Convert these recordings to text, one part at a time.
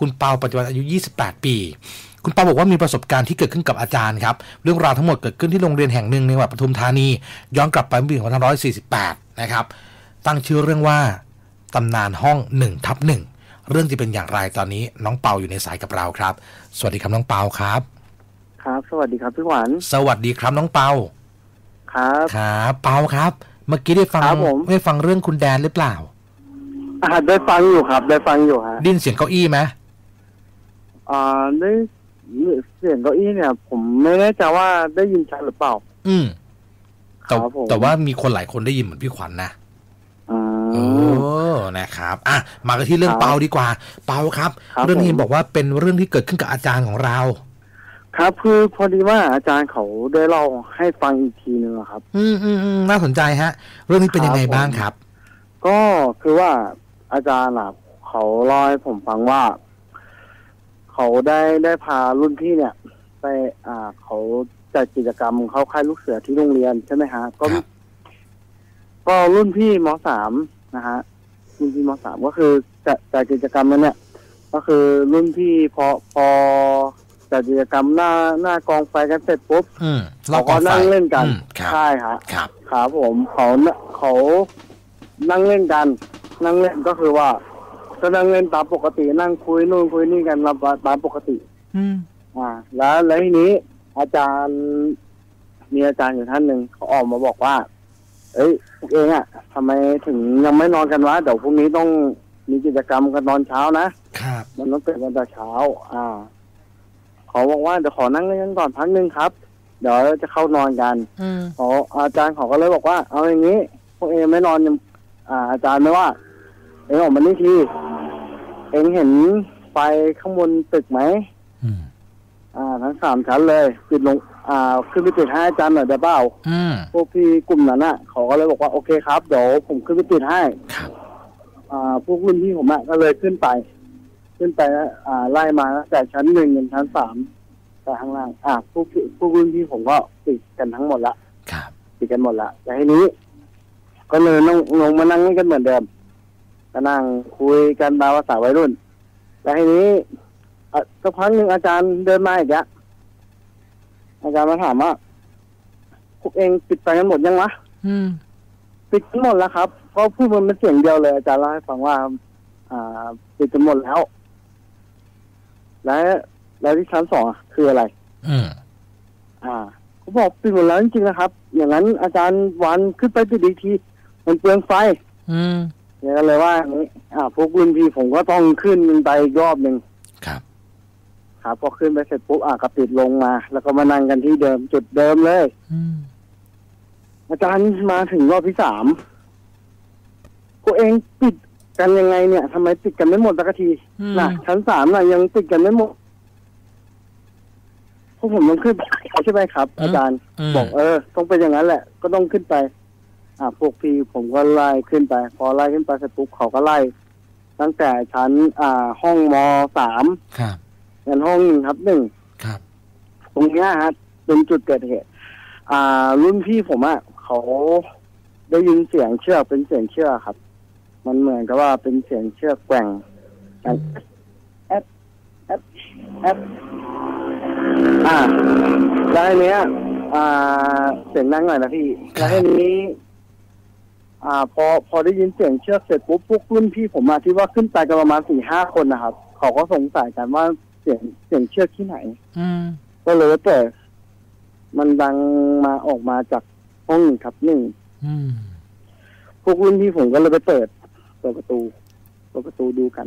คุณเปาปัจจุบันอายุ 28 ปี คุณเปาบอกว่ามีประสบการณ์ที่เกิดขึ้นกับอาจารย์ครับ เรื่องราวทั้งหมดเกิดขึ้นที่โรงเรียนแห่งหนึ่งในจังหวัดปทุมธานี ย้อนกลับไปเมื่อปี2548 นะครับ ตั้งชื่อเรื่องว่าตำนานห้อง1ทับหนึ่งเรื่องจะเป็นอย่างไรตอนนี้น้องเปาอยู่ในสายกับเราครับ สวัสดีครับน้องเปาครับ ครับ สวัสดีครับพี่หวานสวัสดีครับน้องเปาครับครับเปาครับ เมื่อกี้ได้ฟังครับผมได้ฟังเรื่องคุณแดนหรือเปล่าอ่าได้ฟังอยู่ครับ ได้ฟังอยู่ฮะไดยินเสียงเก้าอี้ไหม อ่าได้เสียงเก้าอี้เนี่ย ผมไม่แน่ใจว่าได้ยินชัดหรือเปล่า อืมแต่ครับผม แต่ว่ามีคนหลายคนได้ยินเหมือนพี่ขวัญนะอ่า โอ้นะครับ อะ มากันที่เรื่องครับเปาดีกว่า เปาครับ ครับเรื่องนี้ผม บอกว่าเป็นเรื่องที่เกิดขึ้นกับอาจารย์ของเรา ครับคือพอดีว่าอาจารย์เขาได้เล่าให้ฟังอีกทีนึงอะครับ อืมอืมอืมน่าสนใจฮะ เรื่องนี้เป็นยังไงครับผม บ้างครับ ก็คือว่าอาจารย์อะเขาเล่าให้ผมฟังว่า เขาได้ได้พารุ่นพี่เนี่ย ไปอ่าเขาจัดกิจกรรมเข้าค่ายลูกเสือที่โรงเรียนใช่ไหมฮะ ก็ ครับ ก็รุ่นพี่มสามนะฮะรุ่นพี่มสามก็คือจัดจัดกิจกรรมนั้นเนี่ย ก็คือรุ่นพี่พอพอจัดกิจกรรมหน้าหน้ากองไฟกันเสร็จปุ๊บ อืมเขาก็นั่งเล่นกัน อืมครับ ใช่ฮะ ครับ ครับผมเขาน่ะเขานั่งเล่นกัน นั่งเล่นก็คือว่า ก็นั่งเล่นตามปกตินั่งคุยนู่นคุยนี่กันตามปกติ อืม อ่า แล้วแล้วทีนี้ อาจารย์มีอาจารย์อยู่ท่านหนึ่งเขาออกมาบอกว่า เอ้ยพวกเองอะทำไมถึงยังไม่นอนกันวะเดี๋ยวพรุ่งนี้ต้องมีกิจกรรมกันตอนเช้านะครับ มันต้องตื่นกันแต่เช้า อ่าเขาบอกว่าเดี๋ยวขอนั่งเล่นกันก่อนพักหนึ่งครับ เดี๋ยวจะเข้านอนกันอืมขออาจารย์เขาก็เลยบอกว่า เอาอย่างนี้ พวกเองไม่นอนยังอ่า อาจารย์ไม่ว่า เองออกมานี่ที เองเห็นไฟข้างบนตึกไหมอืมอ่า ทั้งสามชั้นเลยปิดลง อ่า ขึ้นไปติดให้อาจารย์หน่อยได้เปล่าอืมพวกพี่กลุ่มนั้นอะเขาก็เลยบอกว่าโอเคครับเดี๋ยวผมขึ้นไปติดให้ครับอ่าพวกรุ่นพี่ผมอะก็เลยขึ้นไป ขึ้นไปอ่าไล่มาตั้งแต่ชั้นหนึ่งจนชั้นสามแต่ข้างล่างอ่าพวกพี่พวกรุ่นพี่ผมก็ติดกันทั้งหมดละครับติดกันหมดละแต่ทีนี้ ก็เลยลงลงมานั่งนี่กันเหมือนเดิม ก็นั่งคุยกันตามภาษาวัยรุ่นแต่ทีนี้อะสักพักหนึ่งอาจารย์เดินมาอีกแล้วอาจารย์มาถามว่าพวกเองปิดไฟกันหมดยังวะอืมปิดกันหมดแล้วครับเพราะพูดมันเป็นเสียงเดียวเลยอาจารย์เล่าให้ฟังว่า อ่า ปิดกันหมดแล้ว และแล้วที่ชั้นสองอะคืออะไรอืมอ่าเขาบอกปิดหมดแล้วจริงๆนะครับ อย่างนั้นอาจารย์วันขึ้นไปปิดอีกที มันเปลืองไฟ อืม เนี่ยก็เลยว่าอย่างนี้อ่าพวกรุ่นพี่ผมก็ต้องขึ้นไปอีกรอบหนึ่งครับ ครับพอขึ้นไปเสร็จปุ๊บอ่าก็ปิดลงมา แล้วก็มานั่งกันที่เดิมจุดเดิมเลย อืมอาจารย์มาถึงรอบที่สามพวกเองปิดกันยังไงเนี่ยทำไมปิดกันไม่หมดสักทีอืมน่ะชั้นสามน่ะยังปิดกันไม่หมดพวกผมต้องขึ้นไปใช่ไหมครับ อาจารย์ มบอกเออ ต้องเป็นอย่างนั้นแหละ ก็ต้องขึ้นไป อ่าพวกพี่ผมก็ไล่ขึ้นไป พอไล่ขึ้นไปเสร็จปุ๊บเขาก็ไล่ ตั้งแต่ชั้นอ่าห้องมสามครับยันห้องหนึ่งครับหนึ่งครับ ตรงเนี้ยฮะเป็นจุดเกิดเหตุอ่า รุ่นพี่ผมอะเขาได้ยินเสียงเชือกเป็นเสียงเชือกครับ มันเหมือนกับว่าเป็นเสียงเชือกแกว่งแอดแอดแอดแอดอ่าแล้วทีเนี้ย อ่า เสียงดังหน่อยนะพี่แล้วทีนี้ อ่าพอพอได้ยินเสียงเชือกเสร็จปุ๊บพวกรุ่นพี่ผมอะที่ว่าขึ้นไปกันประมาณสี่ห้าคนนะครับ เขาก็สงสัยกันว่าเสียงเสียงเชือกที่ไหน อืมก็เลยเปิดมันดังมาออกมาจากห้องหนึ่งครับหนึ่งอืมพวกรุ่นพี่ผมก็เลยไปเปิดเปิดประตูเปิดประตูดูกัน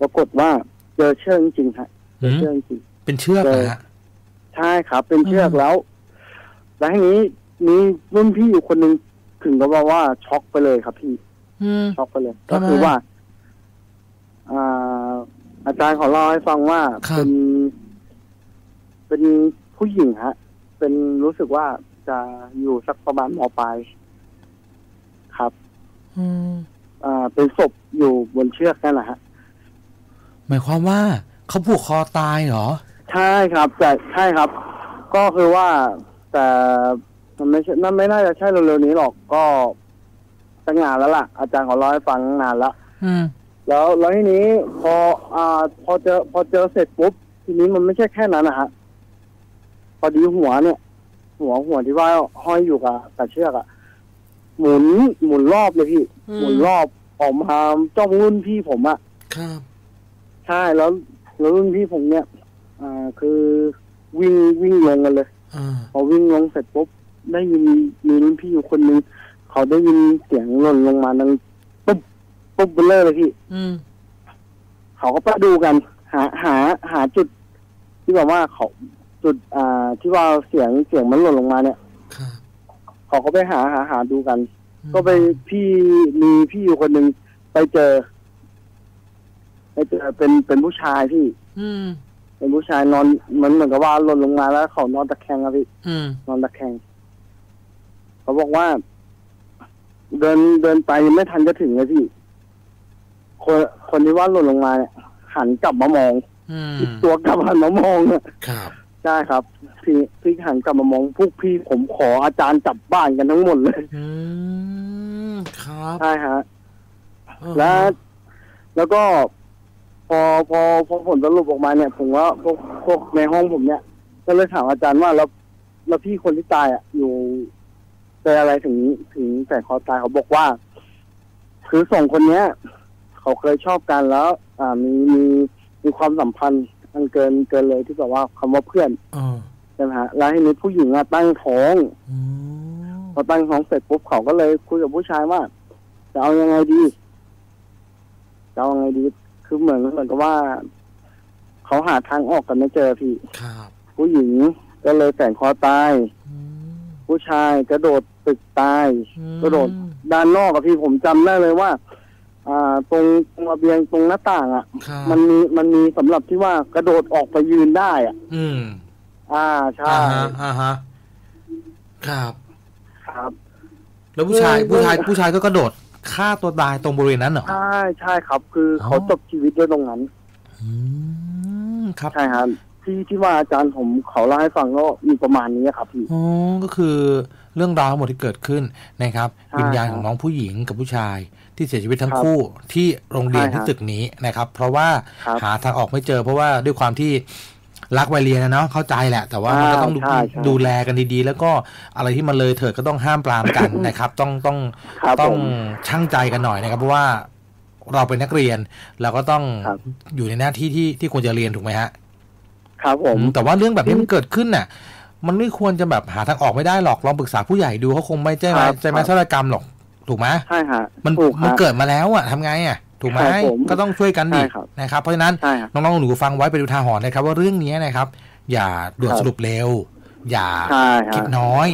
ปรากฏว่าเจอเชือกจริงๆฮะเจอเชือกจริงเป็นเชือกนะฮะใช่ครับ เป็นเชือกอืมแล้วแล้วทีนี้มีรุ่นพี่อยู่คนหนึ่ง ถึงกับว่าว่าช็อกไปเลยครับพี่ อืม ช็อกไปเลย ทำก็ไมคือว่า อ่า อาจารย์เขาเล่าให้ฟังว่าครับ เป็น เป็นผู้หญิงฮะ เป็นรู้สึกว่าจะอยู่สักประมาณมปลายครับ อืมอ่า เป็นศพอยู่บนเชือกนั่นแหละฮะ หมายความว่าเขาผูกคอตายเหรอ ใช่ครับแต่ใช่ครับ ก็คือว่าแต่ มันไม่ใช่นั่นไม่น่าจะใช่เร็วๆนี้หรอกก็ตั้งนานแล้วล่ะ อาจารย์เขาเล่าให้ฟังนานแล้วอืม แล้วแล้วทีนี้พออ่า พอเจอพอเจอเสร็จปุ๊บทีนี้มันไม่ใช่แค่นั้นนะฮะพอดีหัวเนี่ย หัวหัวที่ว่าห้อยอยู่กับกับเชือกอะหมุนหมุนรอบเลยพี่หมุนรอบออกมาจ้องรุ่นพี่ผมอะ ครับ ใช่แล้วแล้วรุ่นพี่ผมเนี่ย อ่าคือวิ่งวิ่งลงกันเลย อ่า พอวิ่งลงเสร็จปุ๊บ ได้ยินมีรุ่นพี่อยู่คนนึงเขาได้ยินเสียงหล่นลงมาดังปุ๊บปุ๊บเบลอเลยพี่อืมเขาก็ไปดูกัน หาหาหาจุด ที่แบบว่าเขาจุดอ่า ที่ว่าเสียงเสียงมันหล่นลงมาเนี่ยครับเขาก็ไปหาหาหาดูกัน ก็ไปพี่มีพี่อยู่คนหนึ่งไปเจอไปเจอเป็นเป็นผู้ชายพี่ อืมเป็นผู้ชายนอนเหมือนเหมือนกับว่าหล่นลงมาแล้วเขานอนตะแคงอะพี่อืมนอนตะแคง เขาบอกว่า เดินเดินไปยังไม่ทันจะถึงเลยพี่ คนคนที่ว่าหล่นลงมาเนี่ยหันกลับมามองอืมตัวกลับหันมามองอะครับใช่ครับ พี่พี่หันกลับมามองพวกพี่ผมขออาจารย์จับบ้านกันทั้งหมดเลยอืมครับใช่ฮะเออและแล้วก็พอพอพอผลสรุปออกมาเนี่ย ผมว่าพวกพวกในห้องผมเนี่ย ก็เลยถามอาจารย์ว่าแล้วแล้วพี่คนที่ตายอะอยู่ เจออะไรถึงถึงแต่คอตายเขาบอกว่า คือสองคนเนี้ย เขาเคยชอบกันแล้ว อ่ามีมีมีความสัมพันธ์อันเกินเกินเลยที่แบบว่าคำว่าเพื่อนเออใช่ไหมฮะแล้วทีนี้ผู้หญิงอะตั้งท้องอืมพอตั้งท้องเสร็จปุ๊บเขาก็เลยคุยกับผู้ชายว่าจะเอายังไงดีจะเอายังไงดี คือเหมือนเหมือนกับว่า เขาหาทางออกกันไม่เจอพี่ครับผู้หญิงก็เลยแต่งคอตายอืม ผู้ชายกระโดดตึกตายอืมกระโดดด้านนอกอะพี่ผมจำได้เลยว่า อ่า ตรงตรงระเบียงตรงหน้าต่างอะครับ มันมีมันมีสำหรับที่ว่ากระโดดออกไปยืนได้อะอืมอ่าใช่อ่าฮะอ่าฮะครับ ครับ แล้วผู้ชายเออ ผู้ชายผู้ชายก็กระโดดฆ่าตัวตายตรงบริเวณนั้นเหรอ ใช่ใช่ครับ คือออ เขาจบชีวิตด้วยตรงนั้น อืมครับ ใช่ครับ ที่ที่ว่าอาจารย์ผมเขาเล่าให้ฟังก็มีประมาณนี้ครับพี่อ๋อก็คือเรื่องราวทั้งหมดที่เกิดขึ้นนะครับใช่วิญญาณครับของน้องผู้หญิงกับผู้ชาย ที่เสียชีวิตทั้งครับคู่ที่โรงเรียนใช่ครัที่บตึกนี้นะครับ เพราะว่าครับหาทางออกไม่เจอ เพราะว่าด้วยความที่รักวัยเรียนนะเนาะเข้าใจแหละ แต่ว่ามันก็ต้องดูใช่ใช่ดูแลกันดีๆ แล้วก็อะไรที่มันเลยเถิดก็ต้องห้ามปรามกันนะครับ ต้องต้องครับต้องผมช่างใจกันหน่อยนะครับ เพราะว่าเราเป็นนักเรียนเราก็ต้องครับอยู่ในหน้าที่ที่ที่ควรจะเรียนถูกไหมฮะ ครับผมอืมแต่ว่าเรื่องแบบนี้มันเกิดขึ้นน่ะ มันไม่ควรจะแบบหาทางออกไม่ได้หรอกลองปรึกษาผู้ใหญ่ดูเขาคงไม่ใจไหมครับใจไหมครับฆาตกรรมหรอกถูกไหมใช่ฮะมันถูกมันฮะเกิดมาแล้วอะทำไงอะถูกไหมครับผมก็ต้องช่วยกันดิใช่ครับนะครับ เพราะฉะนั้นใช่ฮะน้องๆหนูๆฟังไว้ไปดูทาหรณ์นะครับ ว่าเรื่องนี้นะครับ อย่าด่วนครับสรุปเร็ว อย่าใช่ฮะคิดน้อย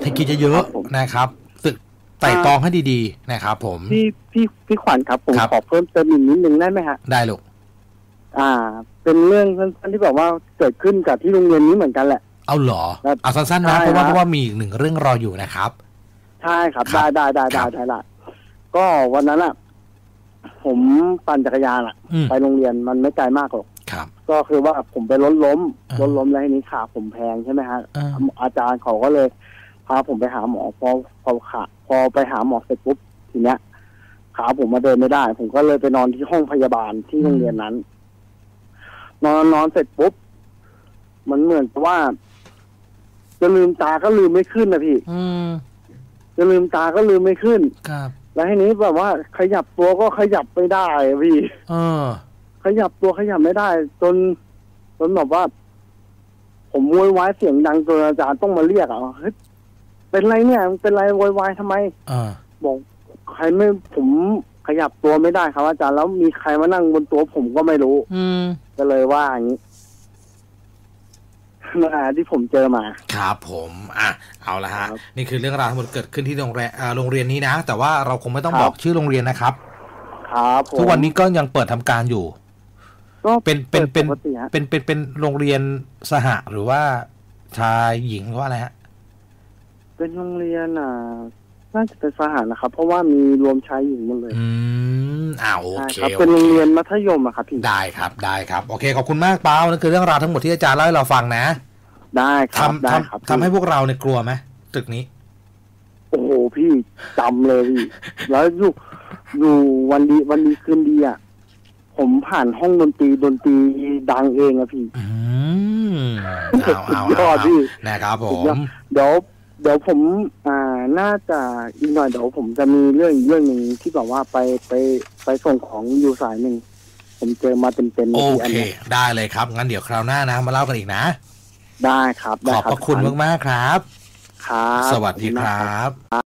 ให้คิดเยอะครับผมๆนะครับตึกไต่ตองให้ดีๆนะครับผม พี่พี่พี่ขวัญครับผมครับขอเพิ่มเติมอีกนิดนึงได้ไหมฮะได้ลูก อ่า เป็นเรื่องสั้นๆที่แบบว่าเกิดขึ้นกับที่โรงเรียนนี้เหมือนกันแหละ เอาเหรอครับเอาสั้นๆนะใช่เพราะว่าฮะเพราะว่ามีอีกหนึ่งเรื่องรออยู่นะครับ ใช่ครับครัได้บได้ได้ครัได้บได้ละก็วันนั้นอะ ผมปั่นจักรยานอะอืมไปโรงเรียนมันไม่ไกลมากหรอกครับก็คือว่าผมไปรถล้มอ่ารถล้มแล้วทีนี้ขาผมแพงใช่ไหมฮะอ่าอาจารย์เขาก็เลยพาผมไปหาหมอพอพอขาพอไปหาหมอเสร็จปุ๊บทีเนี้ยขาผมมาเดินไม่ได้ ผมก็เลยไปนอนที่ห้องพยาบาลที่โรงเรียนนั้น นอนนอนเสร็จปุ๊บมันเหมือนกับว่า จะลืมตาก็ลืมไม่ขึ้นนะพี่อืมจะลืมตาก็ลืมไม่ขึ้น ครับ แล้วทีนี้แบบว่า ขยับตัวก็ขยับไม่ได้อะพี่ เออ ขยับตัวขยับไม่ได้ จนจนแบบว่า ผมโวยวายเสียงดังจนอาจารย์ต้องมาเรียกอะเฮ้ยเป็นไรเนี่ยเป็นไรโวยวายทำไมเออบอกใครไม่ผม ขยับตัวไม่ได้ครับอาจารย์แล้วมีใครมานั่งบนตัวผมก็ไม่รู้ อืมก็เลยว่าอย่างนี้นะที่ผมเจอมา ครับผมอะเอาละฮะ ครับนี่คือเรื่องราวทั้งหมดเกิดขึ้นที่โรงเรียนอ่าโรงเรียนนี้นะ แต่ว่าเราคงไม่ต้องครับ บอกชื่อโรงเรียนนะครับ ครับผมทุกวันนี้ก็ยังเปิดทำการอยู่ ก็เป็นเป็นเป็น ปกติฮะเป็นเป็นเป็นโรงเรียนสหหรือว่าชายหญิงหรือว่าอะไรฮะ เป็นโรงเรียนอ่า น่าจะเป็นสหานะครับ เพราะว่ามีรวมชายหญิงหมดเลย อืมอ่าโอใช่เคครับโอเป็นโรงเค เรียนมัธยมอะครับพี่ได้ครับได้ครับ โอเคขอบคุณมากเปานั่นคือเรื่องราวทั้งหมดที่อาจารย์เล่าให้เราฟังนะได้ครับทำได้ทครับำทำให้พวกเราเนี่ยกลัวไหมตึกนี้ โอ้โหพี่จำเลยพี่ แล้วอยู่อยู่วันดีวันดีคืนดีอะผมผ่านห้องดนตรีดนตรีดังเองอะพี่ อืมเอาเอาสุดยอเอาดพี่ นะครับผสุดยอม ด เดี๋ยวเดี๋ยวผมอ่า น่าจะอีกหน่อยเดี๋ยวผมจะมีเรื่องอีกเรื่องหนึ่งที่แบบว่าไปไปไปส่งของอยู่สายหนึ่งผมเจอมาเต็มๆเลโอยพี่อันเคเนี้ยได้เลยครับ งั้นเดี๋ยวคราวหน้านะมาเล่ากันอีกนะ ได้ครับขได้อบครับพระคุณมากๆครับ ครับ สวัสดีขอบคณรมากับ